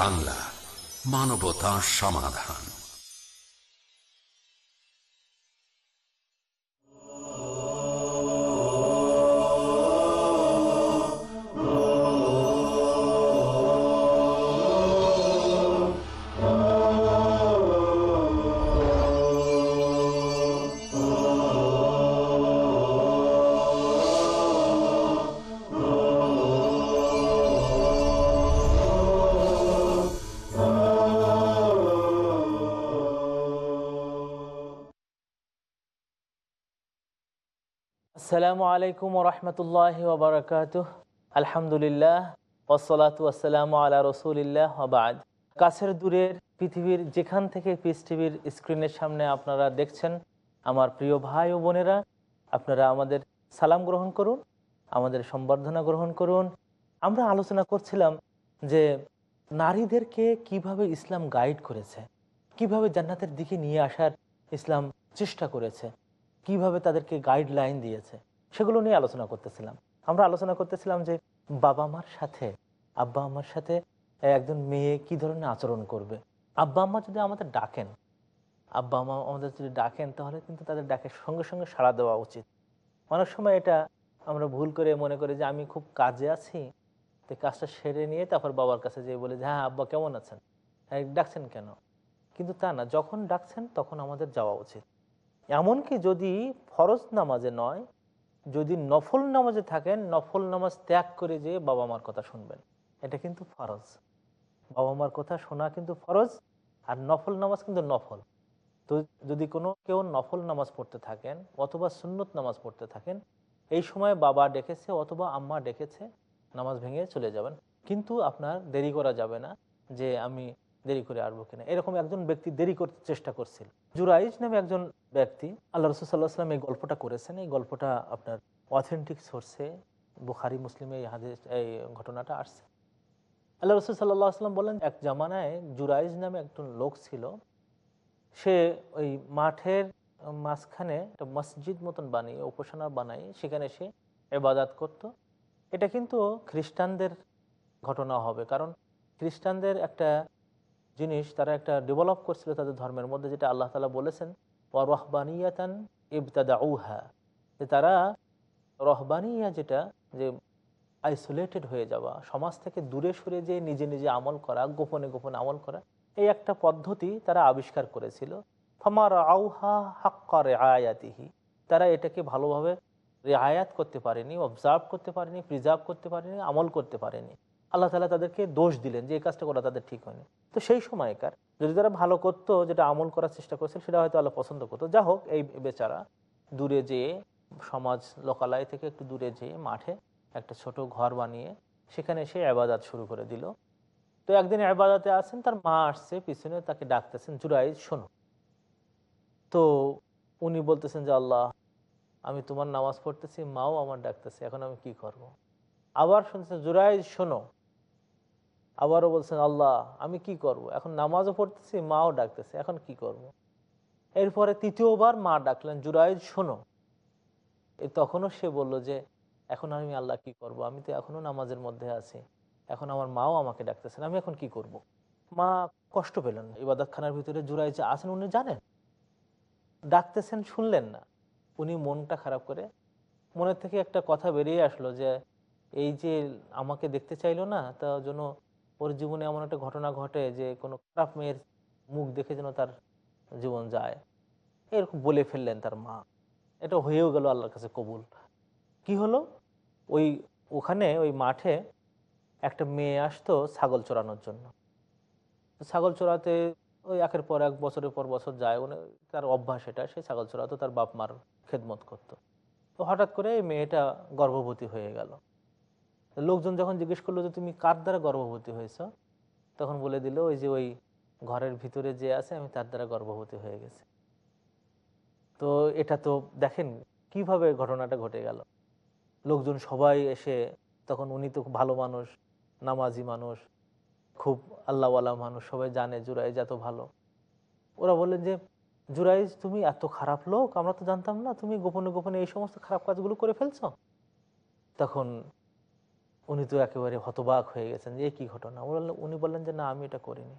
বাংলা মানবতা সমাধান। আসসালামু আলাইকুম রহমতুল্লাহ ওবরাকাত আলহামদুলিল্লাহ ওসলাতু আসসালামু আলা রসুলিল্লাহ আবাদ কাছের দূরের পৃথিবীর যেখান থেকে পিস টিভির স্ক্রিনের সামনে আপনারা দেখছেন, আমার প্রিয় ভাই ও বোনেরা, আপনারা আমাদের সালাম গ্রহণ করুন, আমাদের সম্বর্ধনা গ্রহণ করুন। আমরা আলোচনা করছিলাম যে নারীদেরকে কীভাবে ইসলাম গাইড করেছে, কীভাবে জান্নাতের দিকে নিয়ে আসার ইসলাম চেষ্টা করেছে, কীভাবে তাদেরকে গাইডলাইন দিয়েছে। সেগুলো নিয়ে আলোচনা করতেছিলাম। আমরা আলোচনা করতেছিলাম যে বাবা মার সাথে, আব্বা আম্মার সাথে একজন মেয়ে কি ধরনের আচরণ করবে? আব্বা আম্মা যদি আমাদের ডাকেন, আব্বা আম্মা আমাদের যদি ডাকেন, তাহলে কিন্তু তাদের ডাকে সঙ্গে সঙ্গে সাড়া দেওয়া উচিত। অনেক সময় এটা আমরা ভুল করে মনে করি যে আমি খুব কাজে আছি, তো কাজটা সেরে নিয়ে তারপর বাবার কাছে যেয়ে বলে যে হ্যাঁ আব্বা কেমন আছেন? ডাকছেন কেন? কিন্তু তা না, যখন ডাকছেন তখন আমাদের যাওয়া উচিত। এমনকি যদি ফরজ নামাজে নয় যদি নফল নামাজে থাকেন, নফল নামাজ ত্যাগ করে যে বাবা মার কথা শুনবেন। এটা কিন্তু ফরজ। বাবা মার কথা শোনা কিন্তু ফরজ, আর নফল নামাজ কিন্তু নফল। তো যদি কোনো কেউ নফল নামাজ পড়তে থাকেন, অথবা সুন্নত নামাজ পড়তে থাকেন, এই সময় বাবা ডেকেছে অথবা আম্মা ডেকেছে, নামাজ ভেঙে চলে যাবেন। কিন্তু আপনার দেরি করা যাবে না যে আমি দেরি করে আসব কিনা। এরকম একজন ব্যক্তি দেরি করতে চেষ্টা করছিল। জুরাইজ নামে একজন ব্যক্তি, আল্লাহ রসুল্লাহ সাল্লাম এই গল্পটা করেছেন। এই গল্পটা আপনার অথেন্টিক সোর্সে বুখারি, মুসলিমে এই এই ঘটনাটা আসছে। আল্লাহ রসুল সাল্লাহ আসলাম বলেন, এক জামানায় জুরাইজ নামে একজন লোক ছিল। সে ওই মাঠের মাঝখানে একটা মসজিদ মতন বানিয়ে, উপাসনা বানাই সেখানে সে এবাদাত করত। এটা কিন্তু খ্রিস্টানদের ঘটনা হবে, কারণ খ্রিস্টানদের একটা জিনিস তারা একটা ডেভেলপ করছিল তাদের ধর্মের মধ্যে, যেটা আল্লাহ তালা বলেছেন ও রহবানিয়াতান ইবতাদা উহা যে তারা রহবানিয়া যেটা, যে আইসোলেটেড হয়ে যাওয়া, সমাজ থেকে দূরে সরে যে নিজে নিজে আমল করা, গোপনে গোপনে আমল করা, এই একটা পদ্ধতি তারা আবিষ্কার করেছিল। ফমার আউহা হাক্কা আয়াতিহি তারা এটাকে ভালোভাবে রেআয়াত করতে পারেনি অবজার্ভ করতে পারেনি প্রিজার্ভ করতে পারেনি, আমল করতে পারেনি। আল্লাহ তালা তাদেরকে দোষ দিলেন যে এই কাজটা করা তাদের ঠিক হয়নি। তো সেই সময়কার যদি তারা ভালো করতো, যেটা আমল করার চেষ্টা করছিল সেটা হয়তো আল্লাহ পছন্দ করতো। যা হোক, এই বেচারা দূরে যেয়ে, সমাজ লোকালয় থেকে একটু দূরে যেয়ে, মাঠে একটা ছোট ঘর বানিয়ে, সেখানে সে আবাদাত শুরু করে দিল। তো একদিন আবাদাতে আসেন, তার মা আসছে পিছনে, তাকে ডাকতেছেন জুরাই শোনো। তো উনি বলতেছেন যে, আল্লাহ, আমি তোমার নামাজ পড়তেছি, মাও আমার ডাকতেছে, এখন আমি কি করব। আবার শুনছেন জুরাই শোনো। আবারও বলছেন, আল্লাহ, আমি কি করব। এখন নামাজও পড়তেছি, মাও ডাকতেছে, এখন কি করব। এরপরে তৃতীয়বার মা ডাকলেন জুরাইজ শোনো তখনও সে বলল যে, এখন আমি আল্লাহ কি করব। আমি তো এখনও নামাজের মধ্যে আছি এখন আমার মাও আমাকে ডাকতেছেন, আমি এখন কি করব। মা কষ্ট পেলেন ইবাদতখানার ভিতরে জুরাই যে আছেন, উনি জানেন ডাকতেছেন, শুনলেন না উনি মনটা খারাপ করে মনের থেকে একটা কথা বেরিয়ে আসলো যে, এই যে আমাকে দেখতে চাইলো না, তার জন্য ওর জীবনে এমন একটা ঘটনা ঘটে যে কোনো খারাপ মেয়ের মুখ দেখে যেন তার জীবন যায়। এরকম বলে ফেললেন তার মা। এটা হয়েও গেল আল্লাহর কাছে কবুল। কি হলো? ওই ওখানে, ওই মাঠে একটা মেয়ে আসতো ছাগল চড়ানোর জন্য। ছাগল চড়াতে ওই একের পর এক, বছরের পর বছর যায়। উনি তার অভ্যাস এটা, সে ছাগল চড়াতো, তার বাপ মার খেদমত করতো। তো হঠাৎ করে এই মেয়েটা গর্ভবতী হয়ে গেল। লোকজন যখন জিজ্ঞেস করল যে, তুমি কার দ্বারা গর্ভবতী হয়েছ? তখন বলে দিল, ওই যে ওই ঘরের ভিতরে যে আছে, আমি তার দ্বারা গর্ভবতী হয়ে গেছে। তো এটা তো দেখেন কীভাবে ঘটনাটা ঘটে গেল। লোকজন সবাই এসে, তখন উনি তো ভালো মানুষ, নামাজি মানুষ, খুব আল্লাহওয়ালা মানুষ, সবাই জানে জুরাইজ এত ভালো। ওরা বললেন যে, জুরাইজ, তুমি এত খারাপ লোক, আমরা তো জানতাম না, তুমি গোপনে গোপনে এই সমস্ত খারাপ কাজগুলো করে ফেলছ? তখন উনি তো একেবারে হতবাক হয়ে গেছেন যে কি ঘটনা? উনি বললেন- যে, না, আমি এটা করিনি।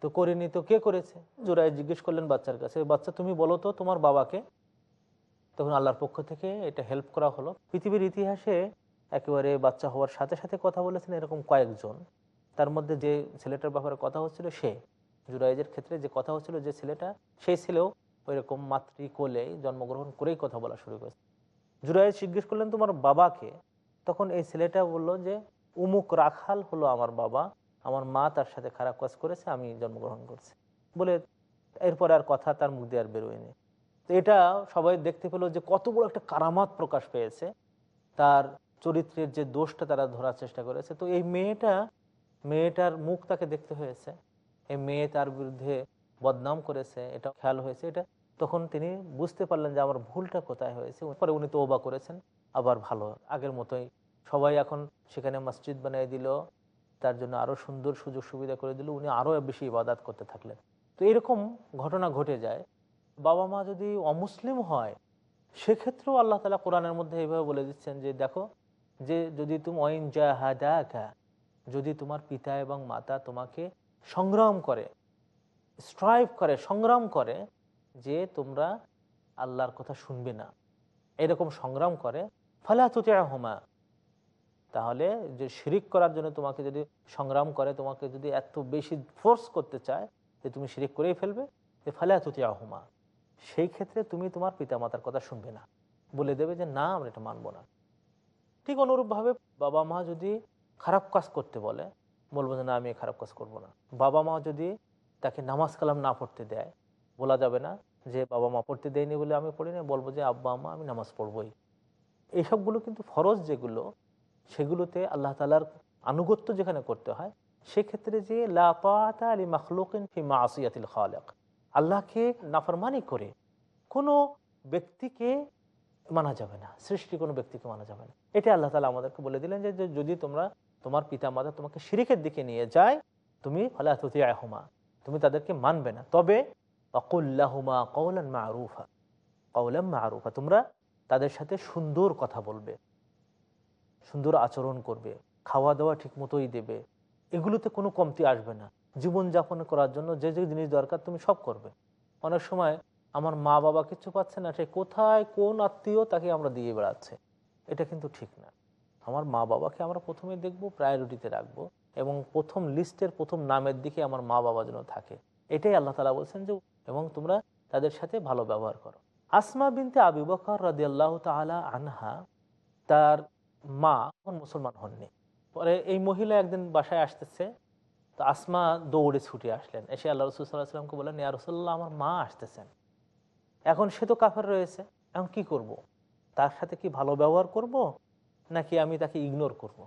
তো করিনি তো কে করেছে? জোড়ায় জিজ্ঞেস করলেন বাচ্চার কাছে, বাচ্চা, তুমি বলো তো তোমার বাবাকে? তখন আল্লাহর পক্ষ থেকে এটা হেল্প করা হলো। পৃথিবীর ইতিহাসে একেবারে বাচ্চা হওয়ার সাথে সাথে কথা বলেছেন এরকম কয়েকজন। তার মধ্যে যে ছেলেটার ব্যাপারে কথা হচ্ছিল সে। জুরাইজের ক্ষেত্রে যে কথা হচ্ছিল যে ছেলেটা, সেই ছেলেও ওই রকম মাতৃ কোলে জন্মগ্রহণ করেই কথা বলা শুরু করেছে। জুরাইজ জিজ্ঞেস করলেন, তোমার বাবাকে? তখন এই ছেলেটা বলল যে, উমুক রাখাল হলো আমার বাবা। আমার মা তার সাথে খারাপ কাজ করেছে, আমি জন্মগ্রহণ করছি। বলে এরপর আর কথা তার মুখ দিয়ে আর বেরোয়নি তো এটা সবাই দেখতে পেল যে, কত বড় একটা কারামাত প্রকাশ পেয়েছে। তার চরিত্রের যে দোষটা তারা ধরার চেষ্টা করেছে। তো এই মেয়েটা, মেয়েটার মুখ তাকে দেখতে হয়েছে। এই মেয়ে তার বিরুদ্ধে বদনাম করেছে, এটা খেয়াল হয়েছে। এটা তখন তিনি বুঝতে পারলেন যে, আমার ভুলটা কোথায় হয়েছে? পরে উনি তো ওবা করেছেন। আবার ভালো। আগের মতোই সবাই এখন সেখানে মসজিদ বানিয়ে দিল, তার জন্য আরও সুন্দর সুযোগ সুবিধা করে দিল, উনি আরও বেশি ইবাদাত করতে থাকলেন। তো এরকম ঘটনা ঘটে যায়। বাবা মা যদি অমুসলিম হয়, সেক্ষেত্রেও আল্লাহ তালা কোরআনের মধ্যে এইভাবে বলে দিচ্ছেন যে, দেখো, যে যদি তুমি অইন জাহাদাকা, যদি তোমার পিতা এবং মাতা তোমাকে সংগ্রাম করে স্ট্রাইভ করে, সংগ্রাম করে, যে তোমরা আল্লাহর কথা শুনবে না। এরকম সংগ্রাম করে ফালা তুতে হোমা তাহলে যে শিরিক করার জন্য তোমাকে যদি সংগ্রাম করে, তোমাকে যদি এত বেশি ফোর্স করতে চায়, যে তুমি শিরিক করেই ফেলবে, যে ফালা তুতে হোমা সেই ক্ষেত্রে তুমি তোমার পিতামাতার কথা শুনবে না। বলে দেবে যে, না, আমরা এটা মানবো না। ঠিক অনুরূপভাবে বাবা মা যদি খারাপ কাজ করতে বলে, বলব যে, না, আমি খারাপ কাজ করব না। বাবা মা যদি তাকে নামাজ কালাম না পড়তে দেয়, বলা যাবে না যে, বাবা মা পড়তে দেয়নি বলে আমি পড়ি না বলব যে, আব্বা মা আমি নামাজ পড়বই। এইসবগুলো কিন্তু ফরজ যেগুলো, সেগুলোতে আল্লাহ তালার আনুগত্য যেখানে করতে হয়, সেক্ষেত্রে যে লাপাতা ফি খালেক, আল্লাহকে নাফরমানি করে কোনো ব্যক্তিকে মানা যাবে না সৃষ্টি কোনো ব্যক্তিকে মানা যাবে না। এটা আল্লাহ তালা আমাদেরকে বলে দিলেন যে যদি তোমরা তোমার পিতা মাতা তোমাকে শিরিকের দিকে নিয়ে যায়, তুমি ফালাহুমা তুমি তাদেরকে মানবে না। তবে অকুল্লাহুমা কৌলান মারুফা কৌলাম মারুফা, তোমরা তাদের সাথে সুন্দর কথা বলবে, সুন্দর আচরণ করবে খাওয়া দাওয়া ঠিক মতোই দেবে। এগুলোতে কোনো কমতি আসবে না। জীবনযাপন করার জন্য যে যে জিনিস দরকার তুমি সব করবে। অনেক সময় আমার মা বাবা কিছু পাচ্ছে না, সে কোথায় কোন আত্মীয় তাকে আমরা দিয়ে বেড়াচ্ছে। এটা কিন্তু ঠিক না। আমার মা বাবাকে আমরা প্রথমে দেখব প্রায়োরিটিতে রাখব এবং প্রথম লিস্টের প্রথম নামের দিকে আমার মা বাবা যেন থাকে। এটাই আল্লাহ তালা বলছেন যে, এবং তোমরা তাদের সাথে ভালো ব্যবহার করো। আসমা বিনতে আবু বকর রাজি আল্লাহ তালা আনহা তার মা এখন মুসলমান হননি। পরে এই মহিলা একদিন বাসায় আসতেছে, তো আসমা দৌড়ে ছুটে আসলেন। এসে আল্লাহ রসুল সাল্লাহ সাল্লামকে বললেন, ইয়া রসুল্লাহ আমার মা আসতেছেন। এখন সে তো কাফের রয়েছে, এখন কি করব। তার সাথে কি ভালো ব্যবহার করব, নাকি আমি তাকে ইগনোর করব।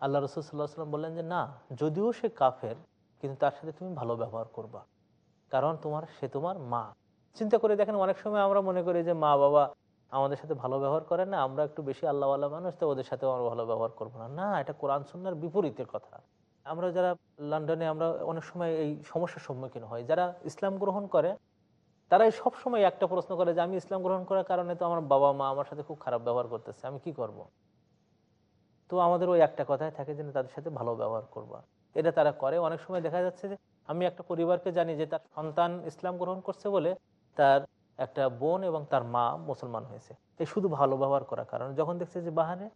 আল্লাহ রসুল সাল্লাহ সাল্লাম বললেন যে, না, যদিও সে কাফের, কিন্তু তার সাথে তুমি ভালো ব্যবহার করবা। কারণ তোমার, সে তোমার মা। চিন্তা করে দেখেন, অনেক সময় আমরা মনে করি যে মা বাবা আমাদের সাথে ভালো ব্যবহার করে না, আমরা একটু বেশি আল্লাহওয়ালা মানুষ, তো ওদের সাথেও আমরা ভালো ব্যবহার করব না। না, এটা কোরআন সুন্নার বিপরীতের কথা। আমরা যারা লন্ডনে, আমরা অনেক সময় এই সমস্যার সম্মুখীন হই। যারা ইসলাম গ্রহণ করে, তারাই সব সময় একটা প্রশ্ন করে যে, আমি ইসলাম গ্রহণ করার কারণে তো আমার বাবা মা আমার সাথে খুব খারাপ ব্যবহার করতেছে, আমি কি করব। তো আমাদের ওই একটা কথাই থাকে যে তাদের সাথে ভালো ব্যবহার করবা। এটা তারা করে। অনেক সময় দেখা যাচ্ছে যে, আমি একটা পরিবারকে জানি যে, তার সন্তান ইসলাম গ্রহণ করছে বলে তার একটা বোন এবং তার মা মুসলমান হয়েছে। এই শুধু ভালো ব্যবহার করার কারণে। যখন দেখছে যে বাহানে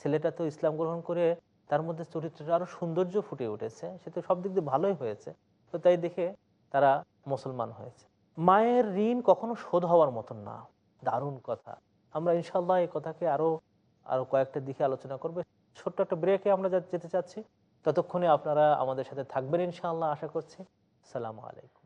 ছেলেটা তো ইসলাম গ্রহণ করে তার মধ্যে চরিত্রটা আরও সৌন্দর্য ফুটে উঠেছে, সে তো সব দিক দিয়ে ভালোই হয়েছে। তো তাই দেখে তারা মুসলমান হয়েছে। মায়ের ঋণ কখনো শোধ হওয়ার মতন না। দারুণ কথা। আমরা ইনশাল্লাহ এই কথাকে আরও আরও কয়েকটা দিকে আলোচনা করবে। ছোট্ট একটা ব্রেকে আমরা যেতে চাচ্ছি। ততক্ষণে আপনারা আমাদের সাথে থাকবেন ইনশাআল্লাহ, আশা করছি। সালামু আলাইকুম।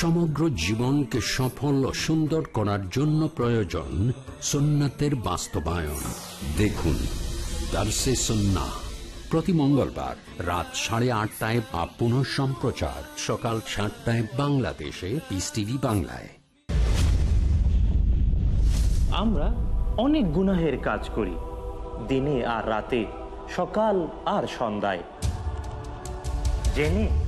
সমগ্র জীবনকে সফল ও সুন্দর করার জন্য প্রয়োজন সুন্নাতের বাস্তবায়ন। দেখুন, দার্সে সন্না। প্রতি মঙ্গলবার রাত সাড়ে আটটায় বা পুনঃ সম্প্রচার। সকাল সাতটায় বাংলাদেশে পিস টিভি বাংলায়। আমরা অনেক গুনাহের কাজ করি, দিনে আর রাতে, সকাল আর সন্ধ্যায়। জেনে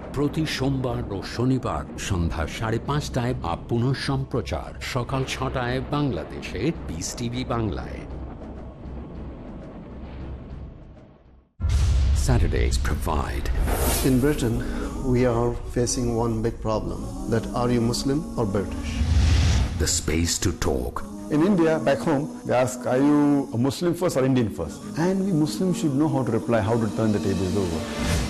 প্রতি সোমবার ও শনিবার সন্ধ্যা সাড়ে পাঁচটায় বা পুনঃ সম্প্রচার সকাল ছটায় বাংলাদেশে পিস টিভি বাংলায় Saturdays provide In Britain, we are facing one big problem that are you Muslim or British? the space to talk In India, back home, they ask, are you a Muslim first or Indian first? And we Muslims should know how to reply, how to turn the tables over.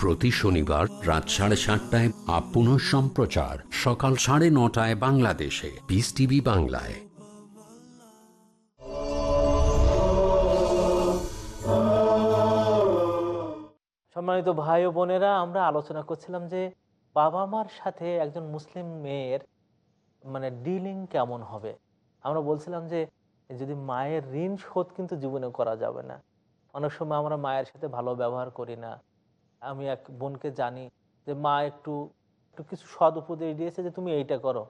প্রতি শনিবার রাত সাড়ে সাতটায় up পুনঃ সম্প্রচার, সকাল সাড়ে নটায় বাংলাদেশে। পিস টিভি বাংলায়। সম্মানিত ভাই ও বোনেরা, আমরা আলোচনা করছিলাম যে বাবা মার সাথে একজন মুসলিম মেয়ের মানে ডিলিং কেমন হবে? আমরা বলছিলাম যে যদি মায়ের ঋণ শোধ কিন্তু জীবনে করা যাবে না। অনেক সময় আমরা মায়ের সাথে ভালো ব্যবহার করি না। আমি এক বোনকে জানি যে মা একটু একটু কিছু সদ উপদেশ দিয়েছে যে তুমি এইটা করো।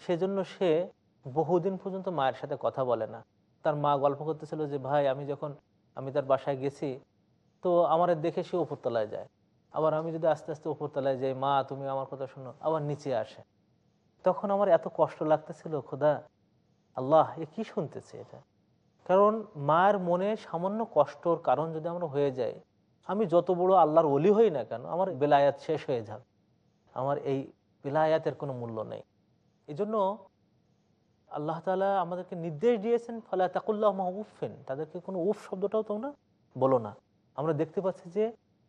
সেজন্য সে বহুদিন পর্যন্ত মায়ের সাথে কথা বলে না। তার মা গল্প করতেছিল যে, ভাই, আমি যখন, আমি তার বাসায় গেছি, তো আমার দেখে সে উপরতলায় যায়। আবার আমি যদি আস্তে আস্তে উপরতলায় যাই, মা, তুমি আমার কথা শোনো, আবার নিচে আসে। তখন আমার এত কষ্ট লাগতেছিল, খোদা, আল্লাহ, এ কি শুনতেছে এটা? কারণ মায়ের মনে সামান্য কষ্টর কারণ যদি আমরা হয়ে যাই আমি যত বড় আল্লাহর অলি হই না কেন, আমার বেলায়াত শেষ হয়ে যাবে। আমার এই বেলায়াতের কোনো মূল্য নেই। এই জন্য আল্লাহ তালা আমাদেরকে নির্দেশ দিয়েছেন, ফলে তাকুল্লাহ উফেন তাদেরকে কোনো উফ শব্দটাও তোমরা বলো না। আমরা দেখতে পাচ্ছি যে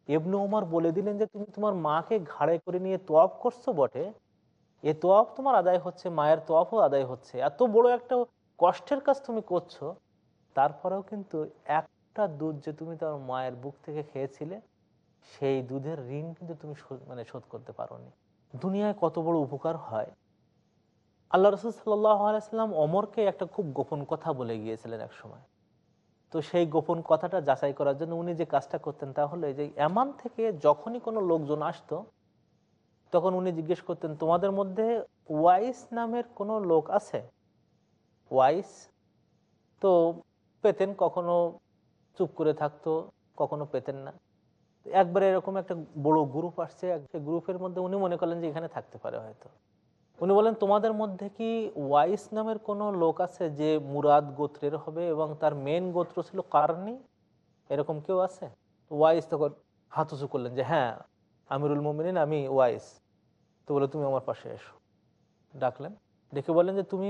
এবনু উমার বলে দিলেন যে, তুমি তোমার মাকে ঘাড়ে করে নিয়ে তোয়াফ করছ বটে। এ তোয়াফ তোমার আদায় হচ্ছে, মায়ের তোয়াফও আদায় হচ্ছে। এত বড় একটা কষ্টের কাজ তুমি করছ। তারপরেও কিন্তু একটা দুধ যে তুমি তোমার মায়ের বুক থেকে খেয়েছিলে, সেই দুধের ঋণ কিন্তু তুমি মানে শোধ করতে পারোনি। দুনিয়ায় কত বড় উপকার হয়? আল্লাহ রসুল আলাইসাল্লাম অমরকে একটা খুব গোপন কথা বলে গিয়েছিলেন এক সময়। তো সেই গোপন কথাটা যাচাই করার জন্য উনি যে কাজটা করতেন তা হলো যে, এমান থেকে যখনই কোনো লোকজন আসতো, তখন উনি জিজ্ঞেস করতেন, তোমাদের মধ্যে ওয়াইস নামের কোনো লোক আছে? ওয়াইস? তো পেতেন কখনো চুপ করে থাকতো, কখনো পেতেন না। একবারে এরকম একটা বড় গ্রুপ আসছে একটা গ্রুপের মধ্যে উনি মনে করলেন যে এখানে থাকতে পারে হয়তো। উনি বলেন, তোমাদের মধ্যে কি ওয়াইস নামের কোনো লোক আছে যে মুরাদ গোত্রের হবে এবং তার মেন গোত্র ছিল কারনি? এরকম কেউ আছে? ওয়াইস তখন হাত উঁচু করলেন যে হ্যাঁ আমিরুল মোমিনিন, আমি ওয়াইস। তো বলে, তুমি আমার পাশে এসো। ডাকলেন। ডেকে বলেন যে, তুমি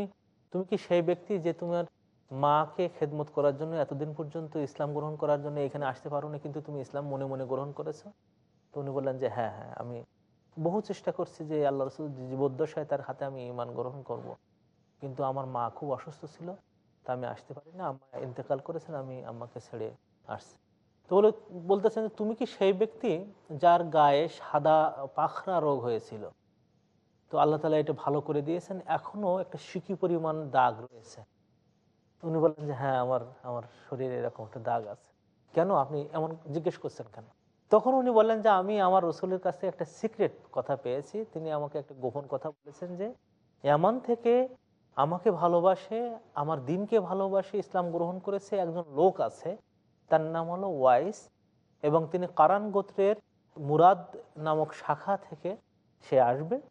তুমি কি সেই ব্যক্তি যে তোমার মাকে খেদমত করার জন্য, এতদিন পর্যন্ত ইসলাম গ্রহণ করার জন্য এখানে আসতে পারো না কিন্তু তুমি ইসলাম মনে মনে গ্রহণ করেছ? তো উনি বললেন যে হ্যাঁ হ্যাঁ আমি বহু চেষ্টা করছি যে আল্লাহ রসুল জীবদ্দশায় তার হাতে আমি ইমান গ্রহণ করব। কিন্তু আমার মা খুব অসুস্থ ছিল, তা আমি আসতে পারি না আম্মা ইন্তেকাল করেছেন, আমি আম্মাকে ছেড়ে আসছি। তো বলে, বলতেছেন যে, তুমি কি সেই ব্যক্তি যার গায়ে সাদা পাখরা রোগ হয়েছিল? তো আল্লাহ তালা এটা ভালো করে দিয়েছেন এখনও একটা সিকি পরিমাণ দাগ রয়েছে। উনি বললেন যে হ্যাঁ আমার আমার শরীরে এরকম একটা দাগ আছে। কেন? আপনি এমন জিজ্ঞেস করছেন কেন? তখন উনি বললেন যে, আমি আমার রসুলের কাছে একটা সিক্রেট কথা পেয়েছি। তিনি আমাকে একটা গোপন কথা বলেছেন যে, এমন থেকে আমাকে ভালোবাসে, আমার দিনকে ভালোবাসে, ইসলাম গ্রহণ করেছে, একজন লোক আছে। তার নাম হলো ওয়াইস এবং তিনি কারান গোত্রের মুরাদ নামক শাখা থেকে সে আসবে।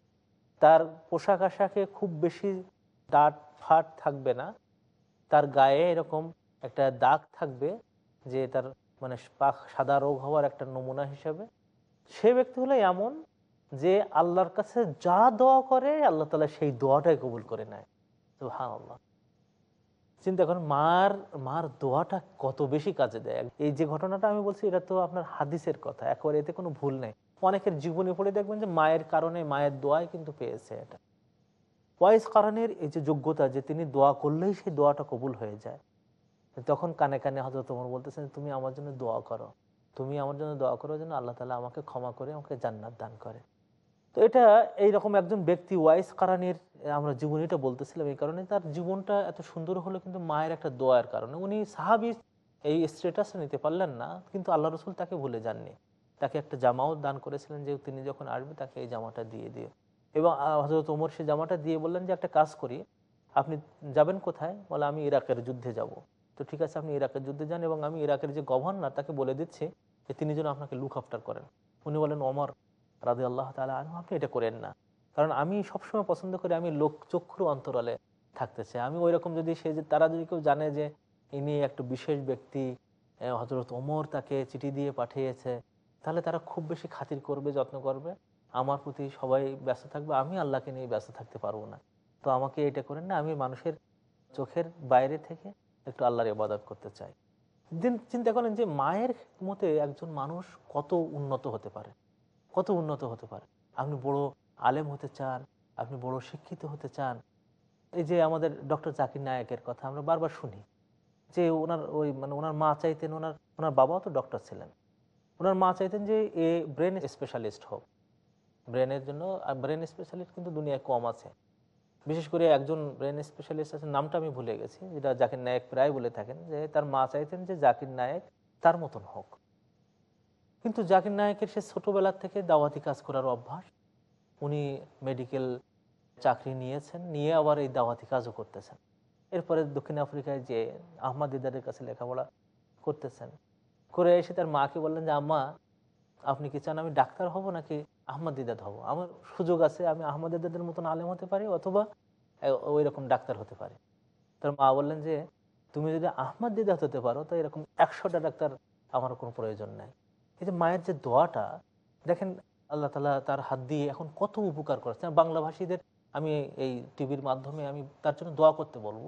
তার পোশাক আশাকে খুব বেশি ডাট ফাট থাকবে না। তার গায়ে এরকম একটা দাগ থাকবে যে তার মানে পাখ সাদা রোগ হওয়ার একটা নমুনা হিসাবে। সে ব্যক্তি হলো এমন যে আল্লাহর কাছে যা দোয়া করে, আল্লাহ তালা সেই দোয়াটাই কবুল করে নেয়। তো হ্যাঁ আল্লাহ চিন্তা করেন, মার মার দোয়াটা কত বেশি কাজে দেয়। এই যে ঘটনাটা আমি বলছি, এটা তো আপনার হাদিসের কথা, একবারে এতে কোনো ভুল নেই। অনেকের জীবনে পড়ে দেখবেন যে মায়ের কারণে মায়ের দোয়াই কিন্তু পেয়েছে এটা। ওয়াইস কারণের এই যে যোগ্যতা যে তিনি দোয়া করলেই সেই দোয়াটা কবুল হয়ে যায়। তখন কানে কানে হয়তো তোমার বলতেছেন, তুমি আমার জন্য দোয়া করো। তুমি আমার জন্য দোয়া করো যেন আল্লাহ তালা আমাকে ক্ষমা করে, আমাকে জান্নাত দান করে। তো এটা এইরকম একজন ব্যক্তি ওয়াইস কারানির আমরা জীবনীটা বলতেছিলাম এই কারণে, তার জীবনটা এত সুন্দর হলো কিন্তু মায়ের একটা দোয়ার কারণে। উনি সাহাবি, এই স্টেটাস নিতে পারলেন না, কিন্তু আল্লাহ রসুল তাকে ভুলে যাননি। তাকে একটা জামাও দান করেছিলেন যে তিনি যখন আসবে তাকে এই জামাটা দিয়ে দিও। এবং হজরত ওমর সে জামাটা দিয়ে বললেন যে, একটা কাজ করি। আপনি যাবেন কোথায়? বলে, আমি ইরাকের যুদ্ধে যাব। তো ঠিক আছে, আপনি ইরাকের যুদ্ধে যান এবং আমি ইরাকের যে গভর্নর, তাকে বলে দিচ্ছি যে, তিনি যেন আপনাকে লুক আফটার করেন। উনি বলেন অমর রাধে আল্লাহ তালা আনু আপনি এটা করেন না। কারণ আমি সবসময় পছন্দ করি, আমি লোক চক্ষুর অন্তরালে থাকতে চাই। আমি ওই রকম যদি সে, যে, তারা যদি কেউ জানে যে, ইনি একটা বিশেষ ব্যক্তি হজরত ওমর তাকে চিঠি দিয়ে পাঠিয়েছে, তাহলে তারা খুব বেশি খাতির করবে, যত্ন করবে। আমার প্রতি সবাই ব্যস্ত থাকবে, আমি আল্লাহকে নিয়ে ব্যস্ত থাকতে পারব না। তো আমাকে এটা করেন না, আমি মানুষের চোখের বাইরে থেকে একটু আল্লাহর ইবাদত করতে চাই। দিন, চিন্তা করেন যে মায়ের মতে একজন মানুষ কত উন্নত হতে পারে, কত উন্নত হতে পারে। আপনি বড় আলেম হতে চান, আপনি বড় শিক্ষিত হতে চান। এই যে আমাদের ডক্টর জাকির নায়কের কথা আমরা বারবার শুনি, যে ওনার ওই মানে ওনার মা চাইতেন, ওনার ওনার বাবাও তো ডক্টর ছিলেন। ওনার মা চাইতেন যে এ ব্রেন স্পেশালিস্ট হোক। ব্রেনের জন্য, আর ব্রেন স্পেশালিস্ট কিন্তু দুনিয়ায় কম আছে। বিশেষ করে একজন ব্রেন স্পেশালিস্ট আছে, নামটা আমি ভুলে গেছি, যেটা জাকির নায়ক প্রায় বলে থাকেন যে, তার মা চাইতেন যে জাকির নায়ক তার মতন হোক। কিন্তু জাকির নায়কের সে ছোটোবেলার থেকে দাওয়াতি কাজ করার অভ্যাস, উনি মেডিকেল চাকরি নিয়েছেন, নিয়ে আবার এই দাওয়াতি কাজও করতেছেন। এরপরে দক্ষিণ আফ্রিকায় যে আহমদ দিদারের কাছে লেখাপড়া করতেছেন। করে এসে তার মাকে বললেন যে, আম্মা, আপনি কি চান আমি ডাক্তার হব নাকি আহমদ দিদাদ হব। আমার সুযোগ আছে, আমি আহমদ দিদাদের মতন আলেম হতে পারি অথবা ওই রকম ডাক্তার হতে পারি। তার মা বললেন যে, তুমি যদি আহমদ দিদাত হতে পারো, তো এরকম একশোটা ডাক্তার আমার কোনো প্রয়োজন নাই। এই যে মায়ের যে দোয়াটা, দেখেন আল্লাহ তালা তার হাত দিয়ে এখন কত উপকার করেছে। বাংলাভাষীদের আমি এই টিভির মাধ্যমে আমি তার জন্য দোয়া করতে বলব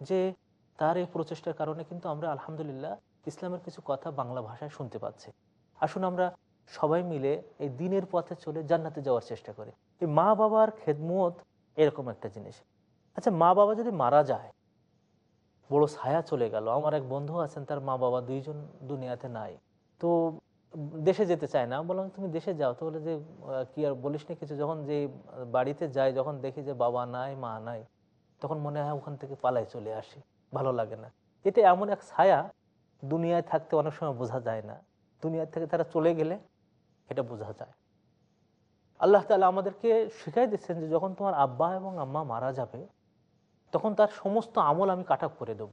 যে, তার এই প্রচেষ্টার কারণে কিন্তু আমরা আলহামদুলিল্লাহ ইসলামের কিছু কথা বাংলা ভাষায় শুনতে পাচ্ছি। আসুন আমরা সবাই মিলে এই দিনের পথে চলে জান্নাতে যাওয়ার চেষ্টা করে। এই মা বাবার খেদমত এরকম একটা জিনিস। আচ্ছা মা বাবা যদি মারা যায়, বড় ছায়া চলে গেল। আমার এক বন্ধু আছেন, তার মা বাবা দুইজন দুনিয়াতে নাই। তো দেশে যেতে চায় না। বললাম, তুমি দেশে যাও তো বলে যে কি আর বলিস না কিছু? যখন যে বাড়িতে যাই, যখন দেখি যে বাবা নাই, মা নাই, তখন মনে হয় ওখান থেকে পালাই চলে আসি। ভালো লাগে না। এটা এমন এক ছায়া দুনিয়ায় থাকতে অনেক সময় বোঝা যায় না। দুনিয়ার থেকে তারা চলে গেলে এটা বোঝা যায়। আল্লাহ তালা আমাদেরকে শিখাই দিচ্ছেন যে যখন তোমার আব্বা এবং আম্মা মারা যাবে, তখন তার সমস্ত আমল আমি কাটাপ করে দেব।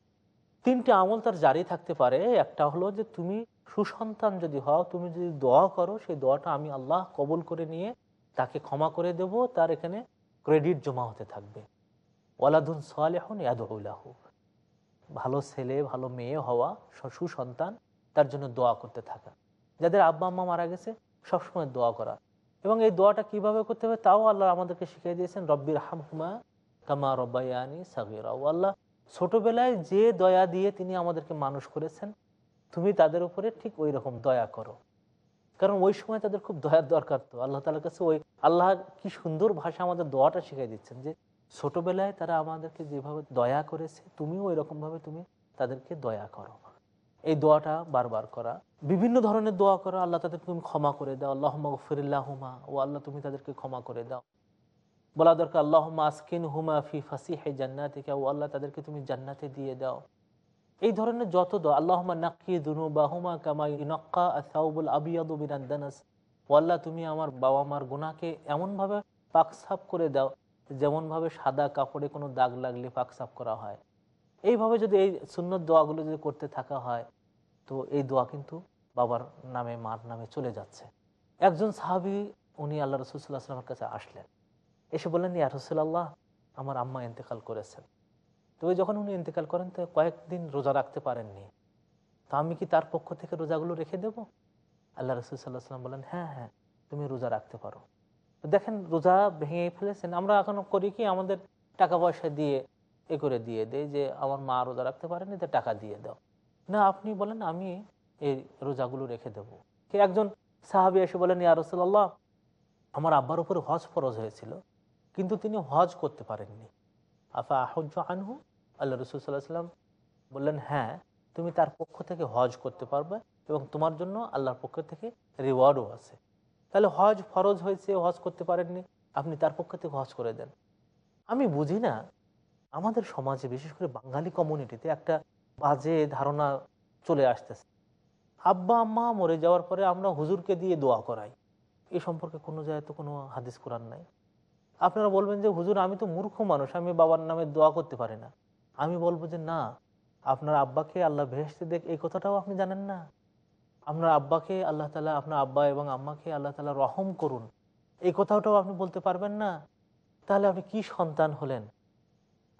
তিনটে আমল তার জারি থাকতে পারে। একটা হলো যে তুমি সুসন্তান যদি হও, তুমি যদি দোয়া করো, সেই দোয়াটা আমি আল্লাহ কবুল করে নিয়ে তাকে ক্ষমা করে দেব। তার এখানে ক্রেডিট জমা হতে থাকবে। ওয়ালাদুন সোয়ালেহন ইয়াদুল্লাহ ভালো ছেলে, ভালো মেয়ে হওয়া সুসন্তান তার জন্য দোয়া করতে থাকা। যাদের আব্বা আম্মা মারা গেছে সবসময় দোয়া করা। এবং এই দোয়াটা কীভাবে করতে হবে তাও আল্লাহ আমাদেরকে শিখিয়ে দিয়েছেন, রব্বির হামহুমা কামা রব্বাইয়ানি সাগিরা। ও আল্লাহ, ছোটবেলায় যে দয়া দিয়ে তিনি আমাদেরকে মানুষ করেছেন, তুমি তাদের উপরে ঠিক ওই রকম দয়া করো। কারণ ওই সময় তাদের খুব দয়ার দরকার তো। আল্লাহ তালার কাছে ওই, আল্লাহ কি সুন্দর ভাষা আমাদের দোয়াটা শিখিয়ে দিচ্ছেন যে, ছোটবেলায় তারা আমাদেরকে যেভাবে দয়া করেছে, তুমিও ওই রকমভাবে তুমি তাদেরকে দয়া করো। এই দোয়াটা বারবার করা। বিভিন্ন ধরনের দোয়া করা, আল্লাহ তাদেরকে তুমি ক্ষমা করে দাও। আল্লাহ ফিরিল্লাহুমা ও আল্লাহ তুমি তাদেরকে ক্ষমা করে দাও। বলা দরকার আল্লাহ আসকিন হুমা ফি ফাসি হে জান্নাতিকা ও আল্লাহ তাদেরকে তুমি জান্নাতে দিয়ে দাও। এই ধরনের যত দোয়া আল্লাহ নাকি দুনু বাহুমা কামাই নক্কা আসাউবুল আবিয়াদু বিনান্দানাস ও আল্লাহ তুমি আমার বাবা মার গুনাকে এমনভাবে পাক সাফ করে দাও, যেমনভাবে সাদা কাপড়ে কোনো দাগ লাগলে পাক সাফ করা হয়। এইভাবে যদি এই সুন্নত দোয়াগুলো যদি করতে থাকা হয় তো এই দোয়া কিন্তু বাবার নামে, মার নামে চলে যাচ্ছে। একজন সাহাবি, উনি আল্লাহ রসুল্লাহ আসলামের কাছে আসলেন। এসে বললেন, ইয়া রসুল্লাহ আমার আম্মা ইন্তেকাল করেছেন। তবে যখন উনি ইন্তেকাল করেন, তো কয়েকদিন রোজা রাখতে পারেননি। তো আমি কি তার পক্ষ থেকে রোজাগুলো রেখে দেব? আল্লাহ রসুল সাল্লাহ সাল্লাম বললেন হ্যাঁ হ্যাঁ তুমি রোজা রাখতে পারো। তো দেখেন, রোজা ভেঙে ফেলেছেন। আমরা এখনও করি কি, আমাদের টাকা পয়সা দিয়ে এ করে দিয়ে দেয় যে, আমার মা রোজা রাখতে পারেনি, তো টাকা দিয়ে দাও। না, আপনি বলেন, আমি এই রোজাগুলো রেখে দেব। কে একজন সাহাবি এসে বলেন, ইয়া রসুল্লাহ আমার আব্বার উপরে হজ ফরজ হয়েছিল, কিন্তু তিনি হজ করতে পারেননি। আফা আহজ আনহু, আল্লাহ রসুল সাল্লাহ সাল্লাম বললেন হ্যাঁ তুমি তার পক্ষ থেকে হজ করতে পারবে এবং তোমার জন্য আল্লাহর পক্ষ থেকে রিওয়ার্ডও আছে। তাহলে হজ ফরজ হয়েছে, হজ করতে পারেননি, আপনি তার পক্ষ থেকে হজ করে দেন। আমি বুঝি না, আমাদের সমাজে, বিশেষ করে বাঙালি কমিউনিটিতে একটা বাজে ধারণা চলে আসতেছে। আব্বা, আম্মা মরে যাওয়ার পরে আমরা হুজুরকে দিয়ে দোয়া করাই। এ সম্পর্কে কোনো জায়গায় তো কোনো হাদিস, কোরআন নাই। আপনারা বলবেন যে, হুজুর, আমি তো মূর্খ মানুষ, আমি বাবার নামে দোয়া করতে পারি না। আমি বলব যে, না, আপনার আব্বাকে আল্লাহ ভেসতে দেখ, এই কথাটাও আপনি জানেন না। আপনার আব্বাকে আল্লাহ তালা আপনার আব্বা এবং আম্মাকে আল্লাহ তালা রহম করুন। এই কথাটাও আপনি বলতে পারবেন না। তাহলে আপনি কি সন্তান হলেন?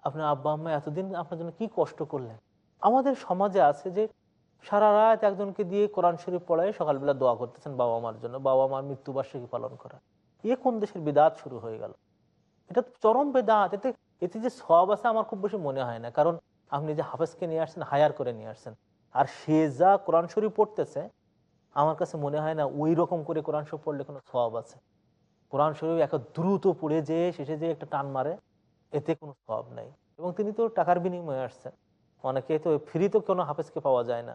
আপনার আব্বা, আম্মা এতদিন আপনার জন্য কি কষ্ট করলেন? আমাদের সমাজে আছে যে সারা রাত একজনকে দিয়ে কোরআন শরীফ পড়ায় সকালবেলা দোয়া করতেছেন বাবা মার জন্য বাবা মার মৃত্যুবার্ষিকী পালন করা। এ কোন দেশের বিদাত শুরু হয়ে গেল? এটা চরম বেদাত। এতে এতে যে সব আছে আমার খুব বেশি মনে হয় না। কারণ আপনি যে হাফেজকে নিয়ে আসছেন, হায়ার করে নিয়ে আসছেন, আর সে যা কোরআন শরীফ পড়তেছে, আমার কাছে মনে হয় না ওই রকম করে কোরআন শরীফ পড়লে কোনো সব আছে। কোরআন শরীফ এক দ্রুত পড়ে যেয়ে শেষে যে একটা টান মারে, এতে কোনো সব নাই। এবং তিনি তো টাকার বিনিময়ে আসছেন। অনেকে তো ফ্রি তো কোনো হাফেজকে পাওয়া যায় না,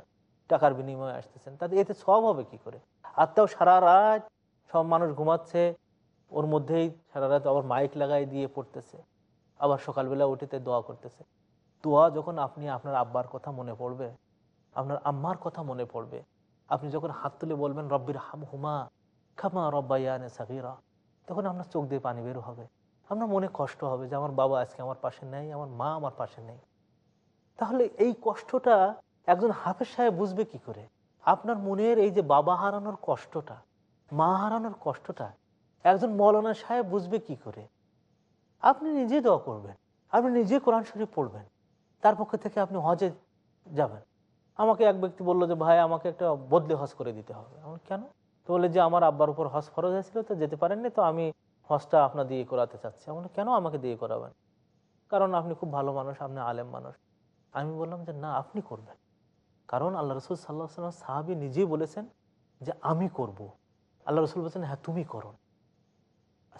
টাকার বিনিময়ে আসতেছেন তাতে এতে সব হবে কি করে? আর তাও সারা রাত সব মানুষ ঘুমাচ্ছে, ওর মধ্যেই সারা রাত আবার মাইক লাগাই দিয়ে পড়তেছে, আবার সকালবেলা উঠেতে দোয়া করতেছে। দোয়া যখন আপনি আপনার আব্বার কথা মনে পড়বে, আপনার আম্মার কথা মনে পড়বে, আপনি যখন হাত তুলে বলবেন, রব্বির হাম হুমা খামা রব্বাইয়ানে সাকিরা তখন আপনার চোখ দিয়ে পানি বের হবে। আপনার মনে কষ্ট হবে যে, আমার বাবা আজকে আমার পাশে নেই, আমার মা আমার পাশে নেই। তাহলে এই কষ্টটা একজন হাফেজ সাহেব বুঝবে কি করে? আপনার মনের এই যে বাবা হারানোর কষ্টটা, মা হারানোর কষ্টটা একজন মৌলানা সাহেব বুঝবে কি করে? আপনি নিজে দোয়া করবেন, আপনি নিজে কোরআন শরীফ পড়বেন, তার পক্ষ থেকে আপনি হজে যাবেন। আমাকে এক ব্যক্তি বলল যে, ভাই, আমাকে একটা বদলে হজ করে দিতে হবে। আমার কেন? তো বলে যে, আমার আব্বার উপর হজ ফরজ হয়েছিল, তো যেতে পারেননি, তো আমি হজটা আপনার দিয়ে করাতে চাচ্ছি। আমার কেন আমাকে দিয়ে করাবেন? কারণ আপনি খুব ভালো মানুষ, আপনি আলেম মানুষ। আমি বললাম যে, না, আপনি করবেন। কারণ আল্লাহ রসুল সাল্লাহ সাল্লাম সাহাবি নিজেই বলেছেন যে, আমি করব। আল্লাহ রসুল বলছেন হ্যাঁ তুমি করো।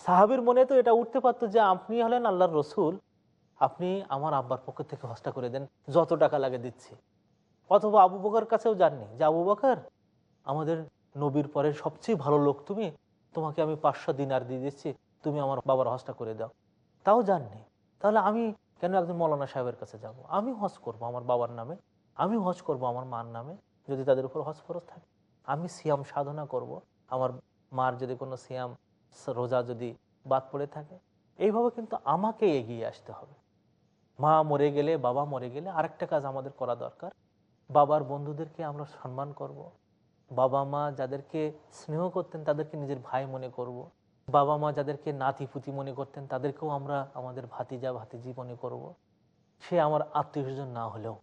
সাহাবির মনে তো এটা উঠতে পারতো যে, আপনি হলেন আল্লাহর রসুল, আপনি আমার আব্বার পক্ষ থেকে হস্তা করে দেন, যত টাকা লাগে দিচ্ছি। অথবা আবু বকার কাছেও জাননি যে, আবু বকার, আমাদের নবীর পরে সবচেয়ে ভালো লোক তুমি, তোমাকে আমি পাঁচশো দিনার দিয়ে দিচ্ছি, তুমি আমার বাবার হস্তা করে দাও। তাও জাননি তাহলে আমি কেন একজন মৌলানা সাহেবের কাছে যাব। আমি হজ করব আমার বাবার নামে আমি হজ করব আমার মার নামে, যদি তাদের উপর হজ ফরজ থাকে আমি সিয়াম সাধনা করব আমার মার যদি কোনো সিয়াম, রোজা যদি বাদ পড়ে থাকে এইভাবে কিন্তু আমাকে এগিয়ে আসতে হবে মা মরে গেলে, বাবা মরে গেলে আরেকটা কাজ আমাদের করা দরকার বাবার বন্ধুদেরকে আমরা সম্মান করব। বাবা মা যাদেরকে স্নেহ করতেন, তাদেরকে নিজের ভাই মনে করব। বাবা মা যাদেরকে নাতি পুতি মনে করতেন, তাদেরকেও আমরা আমাদের ভাতিজা, ভাতিজি মনে করব। সে আমার আত্মীয় স্বজন না হলেও।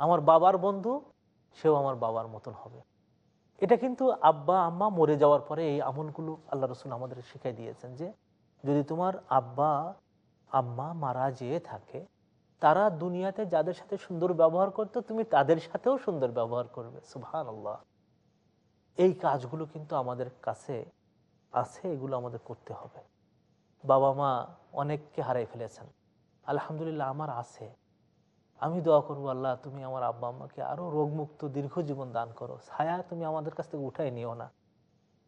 আমার বাবার বন্ধু, সেও আমার বাবার মতন হবে। এটা কিন্তু আব্বা, আম্মা মরে যাওয়ার পরে এই আমলগুলো আল্লাহ রসুল আমাদের শিখাই দিয়েছেন যে, যদি তোমার আব্বা, আম্মা মারা যেয়ে থাকে, তারা দুনিয়াতে যাদের সাথে সুন্দর ব্যবহার করতো, তুমি তাদের সাথেও সুন্দর ব্যবহার করবে। সুহান আল্লাহ এই কাজগুলো কিন্তু আমাদের কাছে আছে, এগুলো আমাদের করতে হবে। বাবা মা অনেককে হারাই ফেলেছেন। আলহামদুলিল্লাহ আমার আছে। আমি দোয়া করব, আল্লাহ তুমি আমার আব্বা আম্মাকে আরও রোগমুক্ত দীর্ঘ জীবন দান করো। ছায়া তুমি আমাদের কাছ থেকে উঠাই নিও না।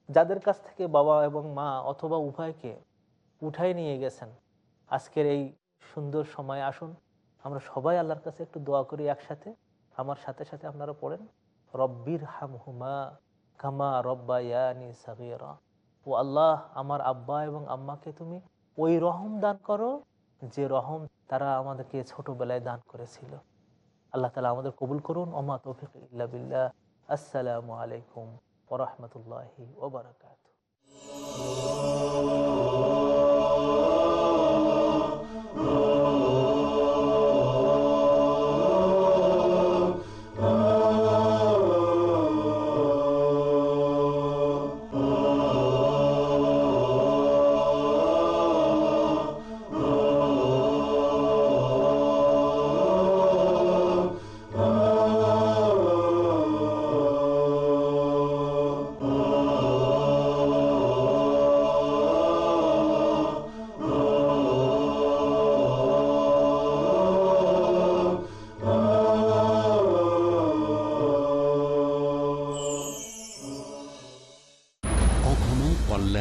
যাদের কাছ থেকে বাবা এবং মা অথবা উভয়কে উঠাই নিয়ে গেছেন, আজকের এই সুন্দর সময় আসুন। আমরা সবাই আল্লাহর কাছে একটু দোয়া করি একসাথে। আমার সাথে সাথে আপনারা পড়েন রব্বির হামহুমা কামা রব্বা ইয়ানি সাগিরা। ও আল্লাহ, আমার আব্বা এবং আম্মাকে তুমি ওই রহম দান করো যে রহম তারা আমাদেরকে ছোটবেলায় দান করেছিল। আল্লাহ তালা আমাদের কবুল করুন। ওমা তৌফিক ইল্লা বিল্লাহ। আসসালামু আলাইকুম ওরহমতুল্লাহি ওবরাকাত কখনো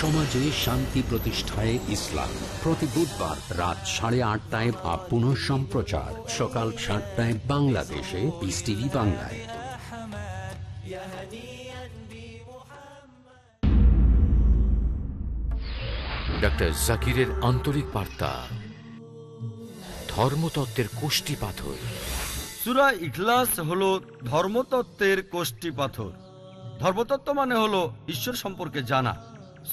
সমাজে শান্তি প্রতিষ্ঠায় ইসলাম। প্রতি বুধবার রাত সাড়ে আটটায় বা পুনঃ সম্প্রচার। সকাল সাতটায় বাংলাদেশে পিস টিভি বাংলায়। ডক্টর জাকিরের আন্তরিক বার্তা। ধর্মতত্ত্বের কোষ্টি পাথর সুরা ইখলাস হলো ধর্মতত্ত্বের কোষ্টি পাথর ধর্মতত্ত্ব মানে হলো ঈশ্বর সম্পর্কে জানা।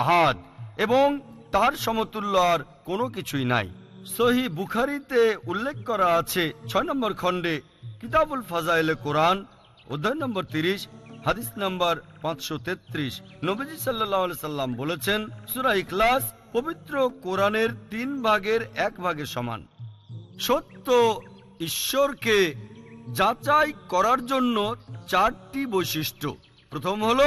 আহাদ, এবং তার সমতুল্য আর কোনো কিছুই নাই। সহি বুখারিতে উল্লেখ করা আছে, ছয় নম্বর খণ্ডে কিতাবুল ফাজাইলে কোরআন, অধ্যায় নম্বর তিরিশ, হাদিস নম্বর পাঁচশো তেত্রিশ। নবীজি সাল্লাহ সাল্লাম বলেছেন, সুরা ইখলাস পবিত্র কোরআনের তিন ভাগের এক ভাগের সমান। সত্য ঈশ্বরকে যাচাই করার জন্য চারটি বৈশিষ্ট্য। প্রথম হলো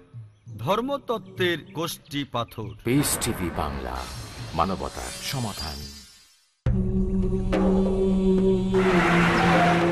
ধর্মতত্ত্বের গোষ্ঠী পাথর। বাংলা মানবতার সমাধান